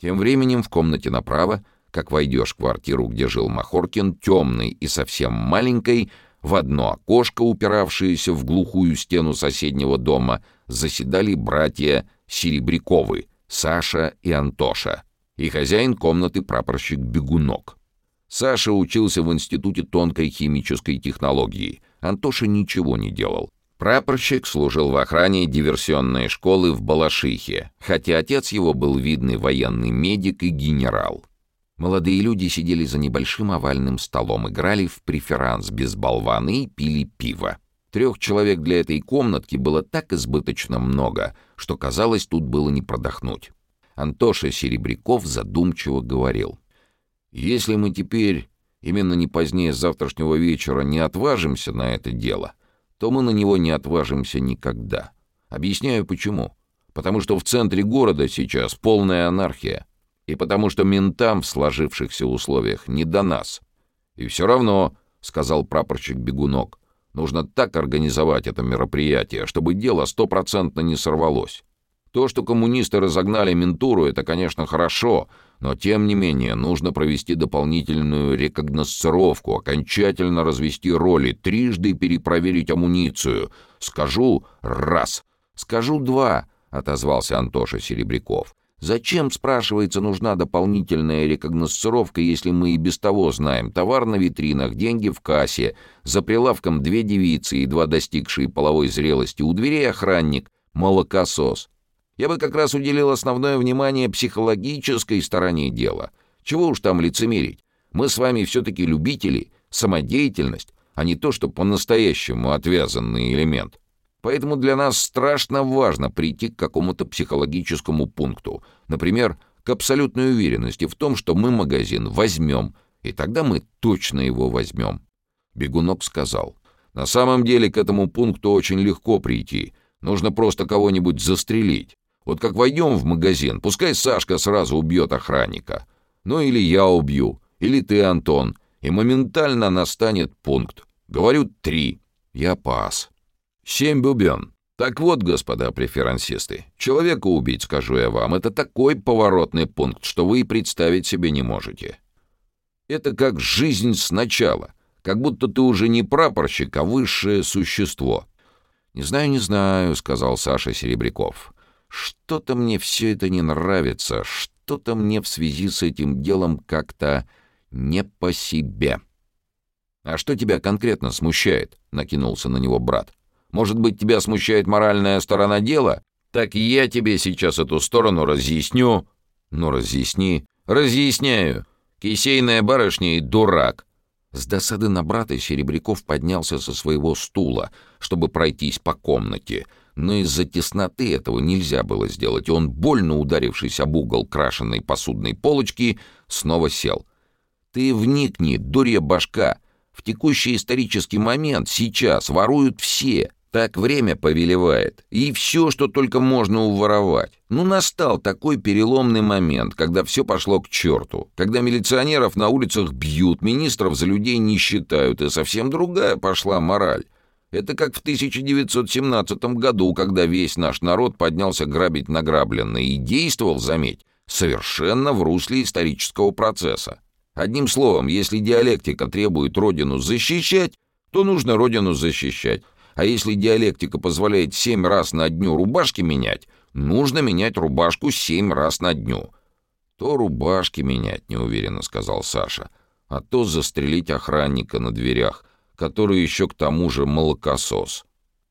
Тем временем в комнате направо, как войдешь в квартиру, где жил Махоркин, темной и совсем маленькой, в одно окошко, упиравшееся в глухую стену соседнего дома, заседали братья Серебряковы, Саша и Антоша, и хозяин комнаты прапорщик Бегунок. Саша учился в Институте тонкой химической технологии. Антоша ничего не делал. Прапорщик служил в охране диверсионной школы в Балашихе, хотя отец его был видный военный медик и генерал. Молодые люди сидели за небольшим овальным столом, играли в преферанс без болваны и пили пиво. Трех человек для этой комнатки было так избыточно много, что, казалось, тут было не продохнуть. Антоша Серебряков задумчиво говорил. «Если мы теперь, именно не позднее завтрашнего вечера, не отважимся на это дело, то мы на него не отважимся никогда. Объясняю почему. Потому что в центре города сейчас полная анархия и потому что ментам в сложившихся условиях не до нас. И все равно, — сказал прапорщик Бегунок, — нужно так организовать это мероприятие, чтобы дело стопроцентно не сорвалось. То, что коммунисты разогнали ментуру, это, конечно, хорошо, но, тем не менее, нужно провести дополнительную рекогносцировку, окончательно развести роли, трижды перепроверить амуницию. Скажу раз, скажу два, — отозвался Антоша Серебряков. Зачем, спрашивается, нужна дополнительная рекогносцировка, если мы и без того знаем? Товар на витринах, деньги в кассе, за прилавком две девицы, едва достигшие половой зрелости, у дверей охранник, молокосос. Я бы как раз уделил основное внимание психологической стороне дела. Чего уж там лицемерить? Мы с вами все-таки любители, самодеятельность, а не то, что по-настоящему отвязанный элемент. Поэтому для нас страшно важно прийти к какому-то психологическому пункту, например, к абсолютной уверенности в том, что мы магазин возьмем, и тогда мы точно его возьмем. Бегунок сказал, на самом деле к этому пункту очень легко прийти, нужно просто кого-нибудь застрелить. Вот как войдем в магазин, пускай Сашка сразу убьет охранника. Ну или я убью, или ты, Антон, и моментально настанет пункт. Говорю три. Я пас. Семь бубен. Так вот, господа преферансисты, человека убить, скажу я вам, это такой поворотный пункт, что вы и представить себе не можете. Это как жизнь сначала, как будто ты уже не прапорщик, а высшее существо. «Не знаю, не знаю», — сказал Саша Серебряков. «Что-то мне все это не нравится, что-то мне в связи с этим делом как-то не по себе». «А что тебя конкретно смущает?» — накинулся на него брат. Может быть, тебя смущает моральная сторона дела? Так я тебе сейчас эту сторону разъясню». «Ну, разъясни». «Разъясняю. Кисейная барышня и дурак». С досады на брата Серебряков поднялся со своего стула, чтобы пройтись по комнате, но из-за тесноты этого нельзя было сделать, и он, больно ударившись об угол крашенной посудной полочки, снова сел. «Ты вникни, дурья башка! В текущий исторический момент, сейчас, воруют все!» Так время повелевает. И все, что только можно уворовать. Ну, настал такой переломный момент, когда все пошло к черту. Когда милиционеров на улицах бьют, министров за людей не считают, и совсем другая пошла мораль. Это как в 1917 году, когда весь наш народ поднялся грабить награбленное и действовал, заметь, совершенно в русле исторического процесса. Одним словом, если диалектика требует родину защищать, то нужно родину защищать. А если диалектика позволяет семь раз на дню рубашки менять, нужно менять рубашку семь раз на дню. То рубашки менять, неуверенно сказал Саша, а то застрелить охранника на дверях, который еще к тому же молокосос.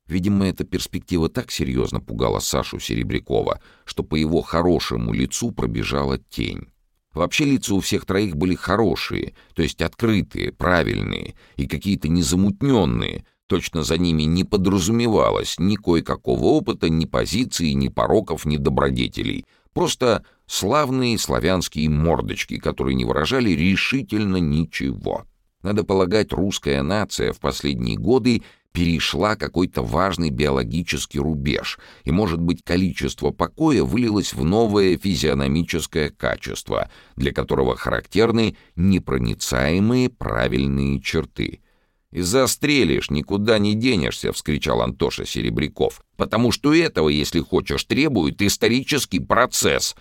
Видимо, эта перспектива так серьезно пугала Сашу Серебрякова, что по его хорошему лицу пробежала тень. Вообще лица у всех троих были хорошие, то есть открытые, правильные и какие-то незамутненные, Точно за ними не подразумевалось ни кое-какого опыта, ни позиции, ни пороков, ни добродетелей. Просто славные славянские мордочки, которые не выражали решительно ничего. Надо полагать, русская нация в последние годы перешла какой-то важный биологический рубеж, и, может быть, количество покоя вылилось в новое физиономическое качество, для которого характерны непроницаемые правильные черты — и застрелишь, никуда не денешься!» — вскричал Антоша Серебряков. «Потому что этого, если хочешь, требует исторический процесс».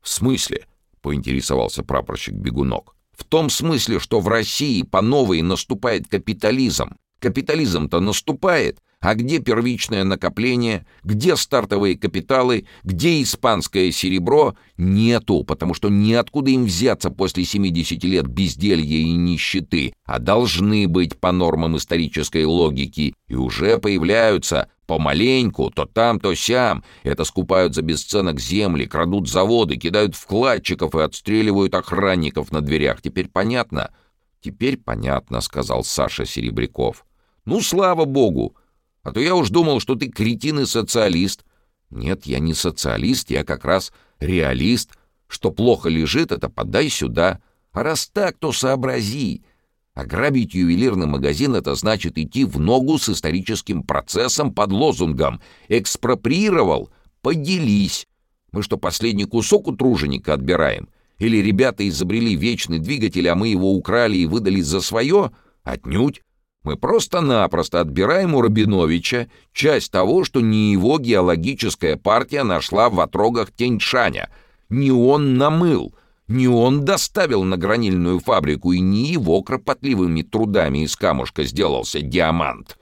«В смысле?» поинтересовался прапорщик Бегунок. «В том смысле, что в России по новой наступает капитализм. Капитализм-то наступает, а где первичное накопление, где стартовые капиталы, где испанское серебро? Нету, потому что неоткуда им взяться после 70 лет безделья и нищеты, а должны быть по нормам исторической логики, и уже появляются помаленьку, то там, то сям. Это скупают за бесценок земли, крадут заводы, кидают вкладчиков и отстреливают охранников на дверях. Теперь понятно? Теперь понятно, сказал Саша Серебряков. Ну, слава богу! А то я уж думал, что ты кретин и социалист. Нет, я не социалист, я как раз реалист. Что плохо лежит, это подай сюда. А раз так, то сообрази. Ограбить ювелирный магазин — это значит идти в ногу с историческим процессом под лозунгом «экспроприировал, поделись». Мы что, последний кусок у труженика отбираем? Или ребята изобрели вечный двигатель, а мы его украли и выдали за свое? Отнюдь. Мы просто-напросто отбираем у Рабиновича часть того, что не его геологическая партия нашла в отрогах Теньшаня. Не он намыл, не он доставил на гранильную фабрику, и не его кропотливыми трудами из камушка сделался диамант.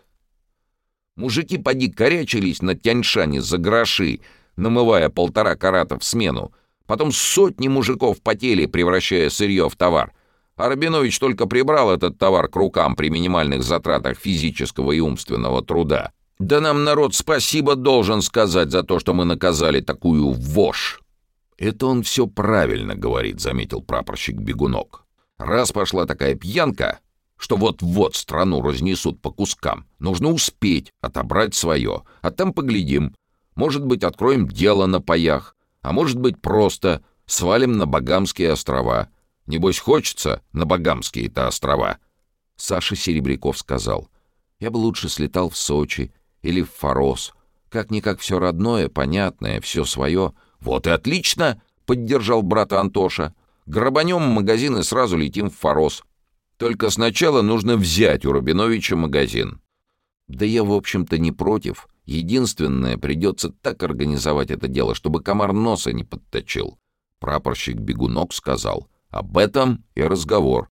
Мужики поди корячились на Тяньшане за гроши, намывая полтора карата в смену. Потом сотни мужиков потели, превращая сырье в товар. А Рабинович только прибрал этот товар к рукам при минимальных затратах физического и умственного труда. Да нам народ спасибо должен сказать за то, что мы наказали такую вошь. «Это он все правильно говорит», — заметил прапорщик Бегунок. «Раз пошла такая пьянка, что вот-вот страну разнесут по кускам, нужно успеть отобрать свое, а там поглядим. Может быть, откроем дело на паях, а может быть, просто свалим на Багамские острова». Небось, хочется на Багамские-то острова?» Саша Серебряков сказал. «Я бы лучше слетал в Сочи или в Форос. Как-никак все родное, понятное, все свое». «Вот и отлично!» — поддержал брата Антоша. «Грабанем магазин и сразу летим в Форос. Только сначала нужно взять у Рубиновича магазин». «Да я, в общем-то, не против. Единственное, придется так организовать это дело, чтобы комар носа не подточил». Прапорщик Бегунок сказал — об этом и разговор.